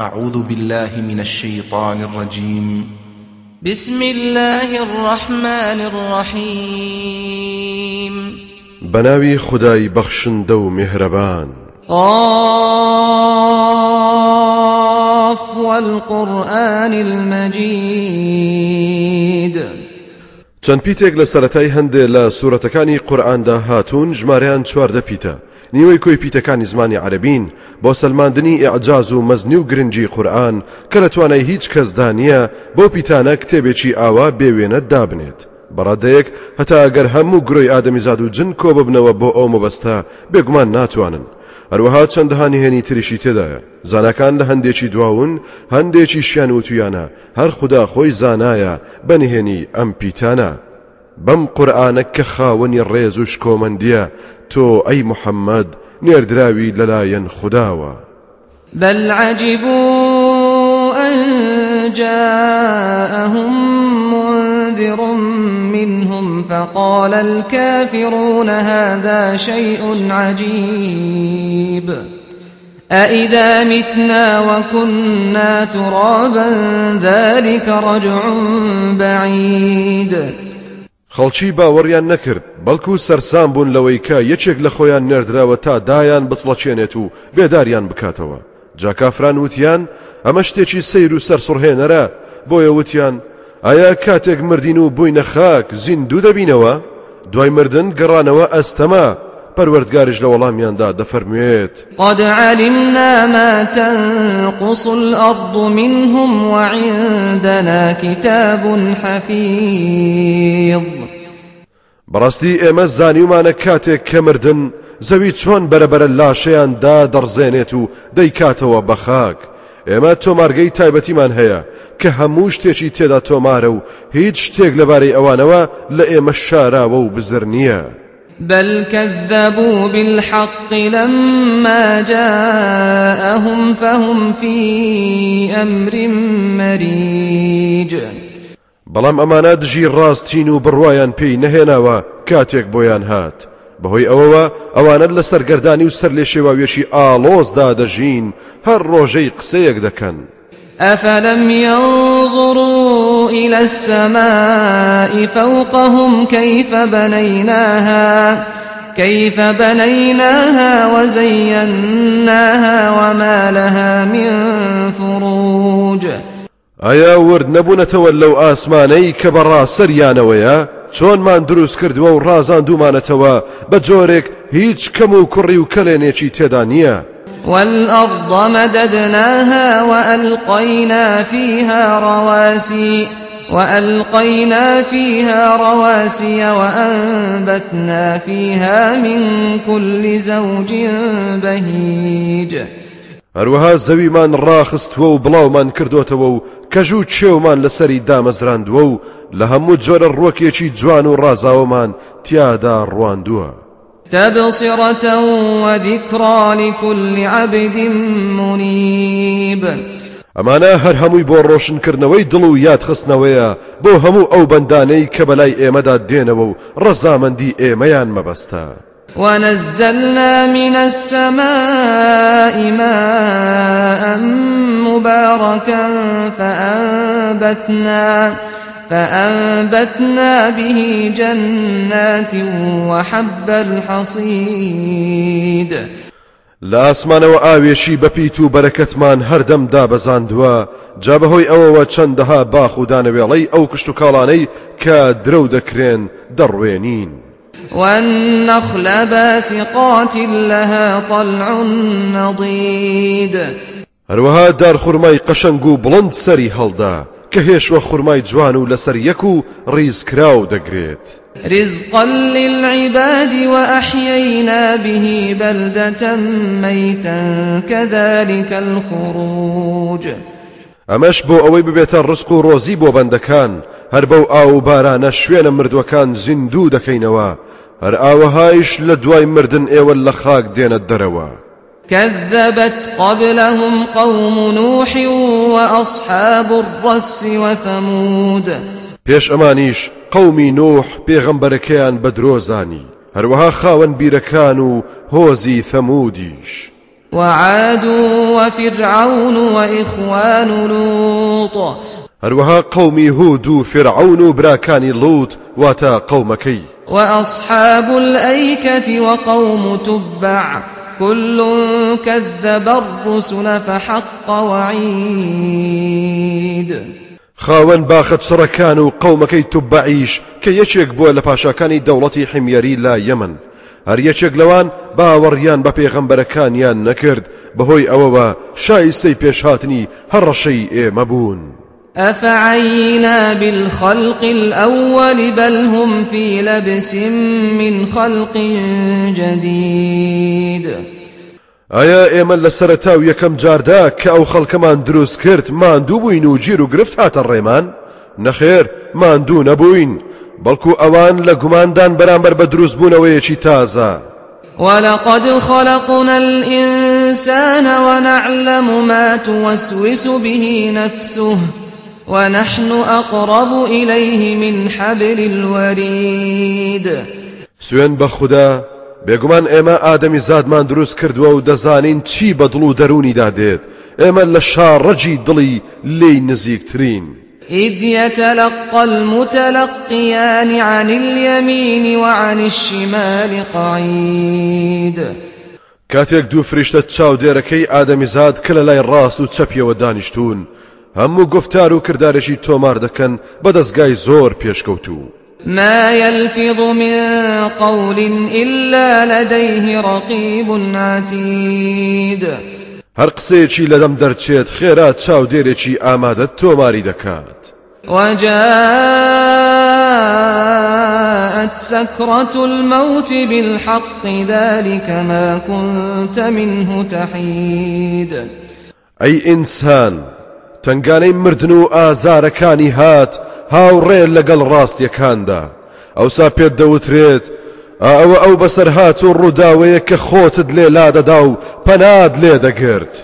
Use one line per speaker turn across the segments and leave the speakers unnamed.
أعوذ بالله من الشيطان الرجيم.
بسم الله الرحمن الرحيم.
بەناوی خودای بەخشندە و میهرەبان.
قاف والقرآن المجيد
چەند پیتێک لە سەرەتای هەندێ لە سوورەتەکانی قورئاندا هاتوون ژمارەیان چواردە پیتە. نیوەی کۆی پیتەکانی زمانی عەرەبین بۆ سلماندنی ئیعجاز و مەزنی و گرنگی قورئان کە لە توانای هیچ کەسدا نییە بەو پیتانە کتێبێکی ئاوا بێوێنە دابنێت. بەڕادەیەک هەتا ئەگەر هەموو گرۆی ئادەمیزاد و جن کۆ ببنەوە بۆ ئەو مەبەستا بێگومان ناتوانن. هەروەها چەندەهانی هێنی تریشی تێدایە. زانەکان لە هەندێکی دواون هەندێکی شیان وتویانە هەر خودا خۆی زانایە بە نهێنی ئەم پیتانە. بەم قورئانە کە خاوەنی ڕێز و شکۆمەندیە تۆ ئەی محەممەد نێردراوی لەلایەن خودداوە
بل عجبوا أن جاءهم منذر منهم فقال الكافرون هذا شيء عجيب. أإذا متنا وكنا ترابا ذلك رجع بعيد.
خەڵکی باوەڕیان نەکرد بەڵکو سەرسام بوون لەوەی کە یەکێک لە خۆیان نێردراوە تا دایان بچڵەچێنێت و بێداریان بکاتەوە. جاکافران وتیان ئەمە شتێکی سەیر و سەرسوڕهێنەرە بۆیە وتیان ئایا کاتێک مردین و بووینە خاک زیندوو دەبینەوە؟ دوای مردن گەڕانەوە ئەستەما. پەروەردگاریش لە وەڵامیاندا دەفەرموێت.
قد علمنا ما تنقص الأرض منهم وعندنا كتاب حفيظ.
بەڕاستی ئێمە زانیومانە کاتێک کە مردن زەوی چۆن بەرەبەرە لاشەیاندا دەڕزێنێت و دەیکاتەوە بە خاک. ئێمە تۆمارگەی تایبەتیمان هەیە کە هەموو شتێکی تێدا تۆمارە و هیچ شتێک لەبارەی ئەوانەوە لە ئێمە شاراوە و بزر نییە.
بل كذبوا بالحق لما جاءهم فهم في أمر مريج.
بەڵام ئەمانە دژی ڕاستین و بڕواان پێی نەهێناوە کاتێک بۆیان هات. بەهۆی ئەوەوە ئەوانت لە سەرگەردانی و سەر لێ شێواوێکی ئالۆزدا دەژین هەر ڕۆژەی قسەیەک دەکەن.
أفلم ينظروا إلى السماء فوقهم كيف بنيناها كيف بنيناها وزيناها وما لها من فروج.
ئایا ورد نەبوونەتەوە لەو ئاسمانەی کە بەڕا سەریانەوەیە چۆنمان دروست کردووە و ڕازان دوومانەتەوە بە جۆرێک هیچ کەم و کوڕی و
والأرض مددناها وألقينا فيها رواسي وألقينا فيها رواسي وأنبتنا فيها من كل زوج بهيج.
هەروەها زەویمان ڕاخستووە و بڵاومان کردوتەوە و کەژ و چێومان لەسەری دامەزراندووە و لە هەموو جۆرە ڕوەکێکی جوان و ڕازاوەمان تیادا ڕواندووە
تبصرة وذكرى لكل عبد منيب.
ئەمانە هەر هەمووی بۆ ڕۆشنکردنەوەی دڵ و یاد خستنەوەیە بۆ هەموو ئەو بەندانەی کە بەلای ئێمەدا دێنەوە و ڕەزامەندی ئێمەیان مەبەستە.
ونزلنا من السماء ماء مباركا فأنبتنا فأنبتنا به جنات وحب الحصيد.
لە ئاسمانەوە ئاوێشی بەپیت و بەرەکەتمان هەردەم دابەزاندووە جا بەهۆی ئەوەوە چەندەها باخ و دانەوێڵەی ئەو کشت و کاڵانەی کە درەو دەکرێن دەڕوێنین
والنخل باسقات لها طلع نضيد.
هەروەها دار خورمای قەشەنگ و بڵند سەری هەڵدا کە هێشوە خورمای جوان و لەسەر یەک و ڕیزکراو دەگرێت.
رزقا للعباد وأحيينا به بلدة ميتا كذلك الخروج.
ئەمەش بۆ ئەوەی ببێتە ڕسق و ڕۆزی بۆ بەندەکان هەر بەو ئاو بارانە شوێنە مردوەکان زیندوو دەکەینەوە هەر ئاوەهایش لە دوای مردن ئێوە لە خاک دێنە دەرەوە.
كذبت قبلهم قوم نوح وأصحاب الرس وثمود.
پێش ئەمانیش قەومی نوح پێغەمبەرەکەیان بە درۆزانی هەروەها خاوەن بیرەکان و هۆزی ثەمودیش
وعاد وفرعون وإخوان لوط.
هەروەها قەومی هود فرعون و براکانی لوت واتە قەومەکەی
وأصحاب الأيكة وقوم تبع. كل كذب الرسل فحق وعيد
خاوەن باخت سڕەکان و قەومەکەی توبعیش کە یەکێک بووە لە پاشاکانی دەوڵەتی حمیەری لا یەمن هەر یەکێک لەوان باوەڕیان بە پێغەمبەرەکانیان نەکرد بەهۆی ئەوەوە شایستەی پێشهاتنی هەڕەشەی ئێمە بوون.
أفعينا بالخلق الأول بل هم في لبس من خلق جديد.
ئایا ئێمە لە سەرەتا و یەکەم جاردا کە ئەو خەڵکەمان دروست کرد ماندوو بووین و گیر و گرفت هاتە ڕێمان نەخێر ماندوو نەبووین بەڵکو ئەوان لە گوماندان بەرامبەر بە دروست بوونەوەیەکی تازە
ولقد خلقنا الإنسان ونعلم ما توسوس به نفسه. ونحن أقرب إليه من حبل الوريد.
سوێند بە خودا بێگومان ئێمە ئادەمیزادمان دروست کردووە و دەزانین چی بە دڵ و دەرونیدا دێت. ئێمە لە شارڕەجی دڵی لی نزیکترین.
إذ يتلقى المتلقيان عن اليمين وعن الشمال قعيد.
کاتێک دوو فریشتە چاودێرەکەی ئادەمیزاد کە لە لای ڕاست و چەپیەوە دانیشتون هەموو گفتار و کردارێکی تۆمار دەکەن بە دەستگای زۆر پێشکەوتوو
ما يلفظ من قول إلا لديه رقيب عتيد.
هەر قسەیەکی لەدەم دەرچێت خێرا چاودێرێکی ئامادە تۆماری دەکات.
وجاءت سكرة الموت بالحق ذلك ما كنت منه تحيد.
ئەی ئینسان تنگانەی مردن و ئازارەکانی هات هاوڕێ لەگەڵ ڕاستیەکاندا. ئەوسا پێت دەوترێت ئەوە ئەو بەسەر هات و ڕووداوەیە کە خۆتت لێ لادەدا و پەناد لێ دەگرت.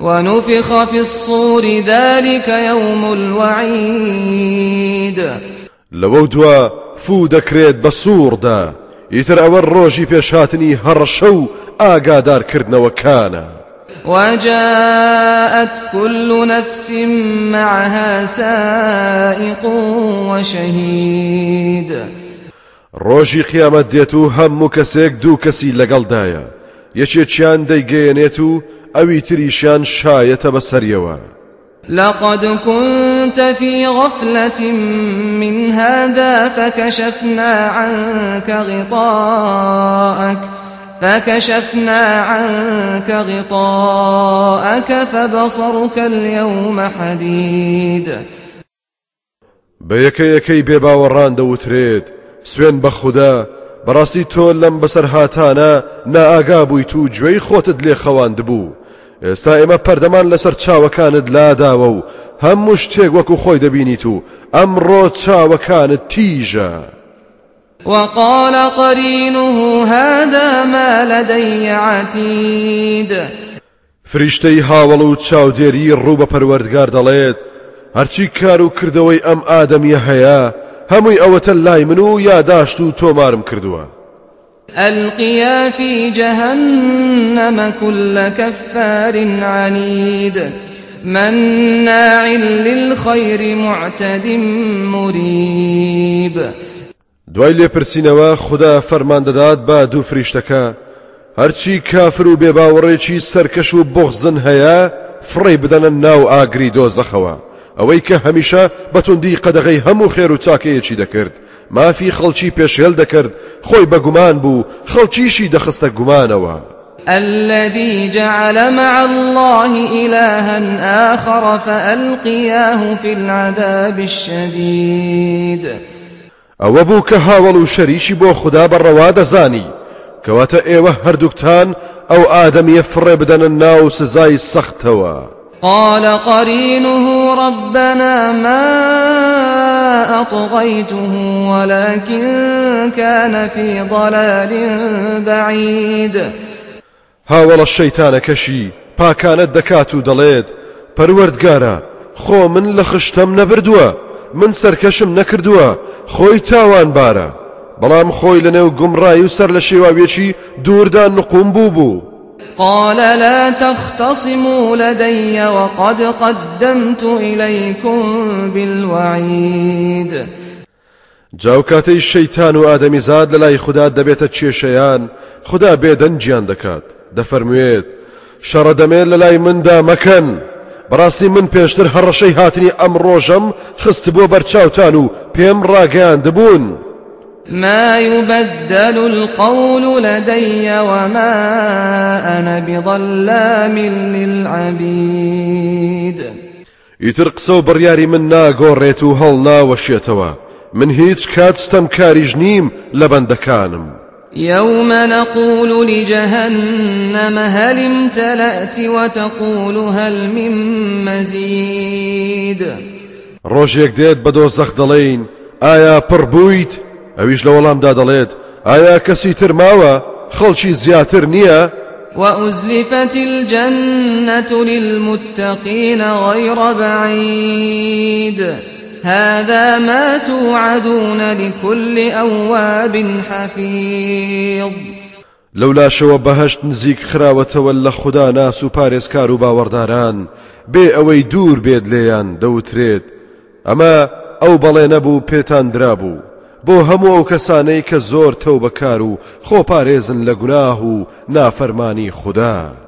ونفخ في الصور ذلك يوم الوعيد.
لەوە دووە فوو دەکرێت بە سووردا. ئیتر ئەوە ڕۆژی پێشهاتنی هەڕەشە و ئاگادارکردنەوەکانە.
وجاءت كل نفس معها سائق وشهيد.
ڕۆژی قیامەت دێت و هەموو کەسێک دوو کەسی لەگەڵدایە. یەکێکیان دەیگەیەنێت و ئەوی تریشیان شایەتە بەسەریەوە.
لقد كنت في غفلة من هذا فكشفنا عنك غطاءك. فكشفنا عنك غطاءك فبصرك اليوم حديد.
بە یەکە یەکەی بێباوەڕان دەوترێت. سوێن بە خوددا بەڕاستی تۆ لەم بەسەر هاتانە نائاگا بوویت و گوێی خۆتت لێ خەواند بوو. ئێستا ئێمە پەردەمان لەسەر چاوەکانت لاداوە و هەموو شتێک وەکو خۆی دەبینیت و ئەمڕۆ چاوەکانت تیژە.
وقال قرينه هذا ما لدي عتيد.
فریشتەی هاوڵ و چاودێری ڕوو بە پەروەردگار دەڵێت هەرچی کار و کردەوەی ئەم ئادەمیە هەیە هەمووی ئەوەتە لای من و یاداشت و تۆمارم کردووە.
ألقيا في جهنم كل كفار عنيد. مناع للخير معتد مريب.
دوای لێپرسینەوە خدا فەرمان دەدات بە دوو فریشتەکە. هەرچی کافر و بێباوەڕێکی سەرکەش و بغزن هەیە فڕی بدەنە ناو ئاگری دۆزەخەوە. ئەوەی کە هەمیشە بەتوندی قەدەغی هەموو خێر و چاکەیەکی دەکرد. مافی خەڵکی پێشێل دەکرد خۆی بەگومان بوو خەڵکیشی دەخستە گومانەوە.
الذي جعل مع الله إلها آخر فألقياه في العذاب الشديد.
ئەوە بوو کە هاوڵ و شەریشی بۆ خوددا بەڕەوا دەزانی. کەواتە ئێوە هەردووکتان ئەو ئادەمیە فڕێ بدەنە ناو سزای سەختەوە.
قال قرينه ربنا ما أطغيته ولكن كان في ضلال بعيد.
هاوڵە شەیتانەکەشی پاکانت دەکات و دەڵێت پەروەردگارە خۆ من لە خشتەم نەبردووە. من سەرکەشم نەکردووە خۆی تاوان بارە. بەڵام خۆی لە نێو گومڕایی و سەر لە شێواوێکی دووردا نقوم بوو بوو.
قال لا تختصموا لدي وقد قدمت إليكم بالوعيد.
جاو کاتەی شەیتان و ئادەمیزاد لە لای خوددا دەبێتە کێشەیان خدا بێدەنجیان دەکات. دەفەرموێت شەڕە دەمێت لە لای مندا مەکەن. بەڕاستی من پێشتر هەڕەشەی هاتنی ئەم ڕۆژەم خست بۆ بەرچاوتان و پێم ڕاگەیان دەبوون
ما يبدل القول لدي وما أنا بظلام للعبيد.
ئیتر قسە و بڕیاری من ناگۆڕێت و هەڵ ناوەشێتەوە من هیچ کاتستەم کاریژ نیم لە بەندەکانم
يوم نقول لجهنم هل امتلأت وتقول هل من مزيد؟
ڕۆژێک دێت بە دۆزەخ دەڵێین ئایا پڕ بوویت ئەویش لە وەڵامدا دەڵێت ئایا کەسی تر ماوە خەڵکی زیاتر نییە
وأزلفت الجنة للمتقين غير بعيد. هذا ما توعدون لكل أواب حفيظ.
لەولا شەوە بەهشت نزیک خراوەتەوە لە خوددا ناس و پارێزکار و باوەڕداران بێ ئەوەی دوور بێت لێیان دەوترێت. ئەمە ئەو بەڵێ نەبوو پێتان درابوو. بۆ هەموو ئەو کەسانەی کە زۆر تەو بەکار و خۆپارێزن لە گوناه و نافەرمانی خوددا.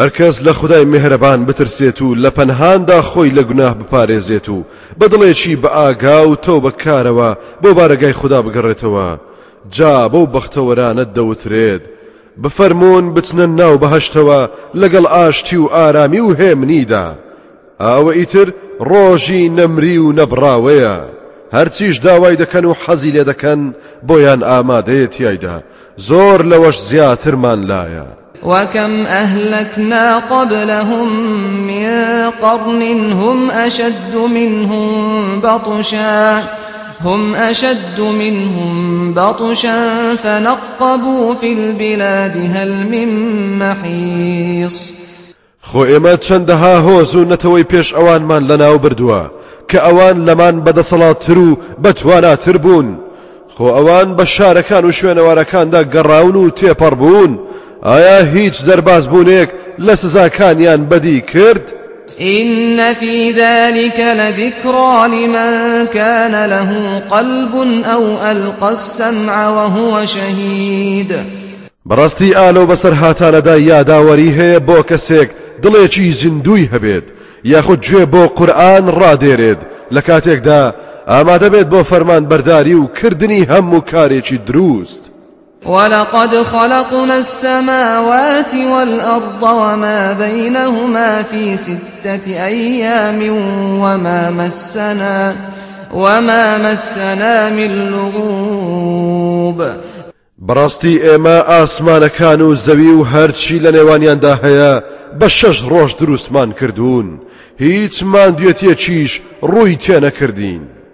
هەرکەس لە خدای مهرەبان بترسێت و لە پەنهاندا خۆی لە گوناه بپارێزێت و بەدڵێکی بە ئاگا و تۆ بەکارەوە بۆ بارەگای خوددا بگەڕێتەوە. جا بەو بەختەوەرانت دەوترێت. بفەرمونون بچنە ناو بەهشتەوە لەگەڵ ئاشتی و ئارامی و هێمنیدا ئاوە ئیتر ڕۆژی نەمری و نەبراوەیە هەرچیش داوای دەکەن و حەزی لێ دەکەن بۆیان ئامادەیە تایدا زۆر لەوەش زیاترمان لایە.
وكم أهلكنا قبلهم من قرن هم أشد منهم بطشا هم أشد منهم بطشا فنقبوا في البلاد هل من محيص.
خۆ ئێمە چەندەها هۆز و نەتەوەی پێش ئەوانمان لەناو بردووە کە ئەوان لەمان بەدەسەڵاتتر و بەتواناتر بوون. خۆ ئەوان بە شارەکان و شوێنەوارەکاندا گەڕاون و تێپەڕ بوون. ئایا هیچ دەرباز بوونێک لە سزاکانیان بەدی کرد؟
إن في ذلك لذكرى لمن كان له قلب أو ألقى السمع وهو شهيد
بەڕاستی ئالۆ بەسەر هاتانەدا یاداوەری هەیە بۆ کەسێک دڵێکی زیندوی هەبێت یاخود گوێ بۆ قورآن ڕادێرێت لە کاتێکدا ئامادە بێت بۆ فەرمان بەرداری و کردنی هەموو کارێکی دروست.
ولقد خلقنا السماوات والأرض وما بينهما في ستة أيام وما مسنا وما مسنا من لغوب.
بەڕاستی ئێمە ئاسمانەکان و زەوی و هەرچی لە نێوانیاندا هەیە بە شەش ڕۆژ دروستمان کردوون. هیچمان دوێتیەکیش ڕووی تێنەکردین.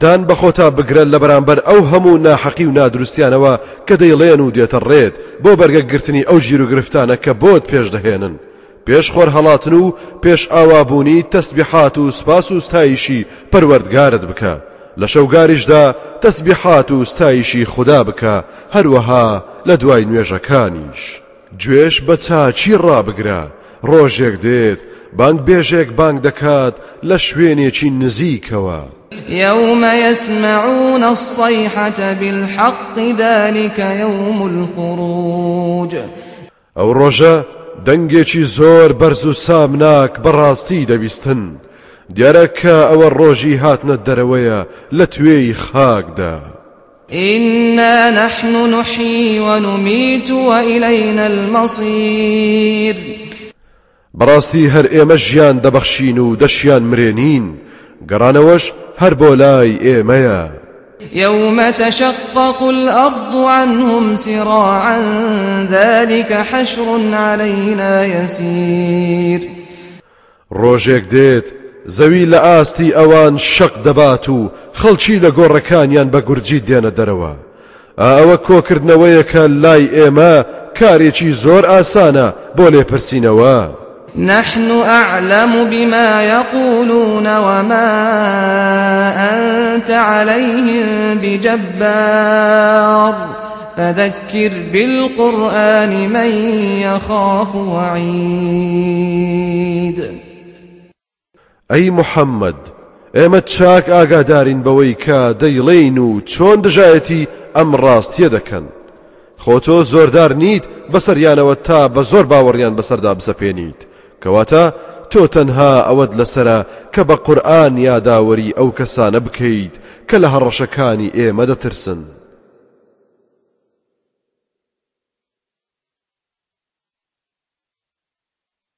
دان بەخۆتا بگرن لە بەرامبەر ئەو هەموو ناحەقی و نادروستیانەوە کە دەیڵێن و دێتە ڕێت بۆ بەرگەگرتنی ئەو ژیر و گرفتانە کە بۆت پێش دەهێنن. پێش خۆر هەڵاتن و پێش ئاوابوونی تەسبیحات و سپاس و ستایشی پەروەردگارت بکە. لە شەوگاریشدا تەسبیحات و ستایشی خوددا بکە هەروەها لە دوای نوێژەکانیش. گوێش بە چاچی ڕابگرە. ڕۆژێک دێت بانگ بێژێک بانگ دەکات لە شوێنێکی نزیکەوە.
يوم يسمعون الصيحة بالحق ذلك يوم الخروج.
ئەو ڕۆژە دەنگێکی زۆر بەرز و سامناک بەڕاستی دەبیستن دیارە کە ئەوە ڕۆژی هاتنە دەرەوەیە لە توێی خاکدا.
إنا نحن نحيي ونميت وإلينا المصير.
بەڕاستی هەر ئێمە ژیان دەبەخشین و دەشیان مرێنین گەڕانەوەش هەر بۆ لای ئێمەیە.
يوم تشقق الأرض عنهم سراعا ذلك حشر علينا يسير.
ڕۆژێک دێت زەوی لە ئاستی ئەوان شەق دەبات و خەڵکی لە گۆڕەکانیان بە گورجی دێنە دەرەوە. ئەوە کۆکردنەوەیەکە لای ئێمە کارێکی زۆر ئاسانە بۆ لێپرسینەوە.
نحن أعلم بما يقولون وما أنت عليهم بجبار. فذكر بالقرآن من يخاف وعيد.
ئەی محەممەد ئێمە چاک ئاگادارین بەوەی کە دەیڵێین و چۆن دژایەتی ئەم ڕاستیە دەکەن خۆتۆ زۆردار نیت بەسەریانەوە تا بە زۆر باوەڕیان بەسەردا بسەپێنیت تەنها ئەوەت لەسرە کە بە قورآن یاداوەری ئەو کەسانە بکەیت کە لە هەڕەشەکانی ئێمە دەترسن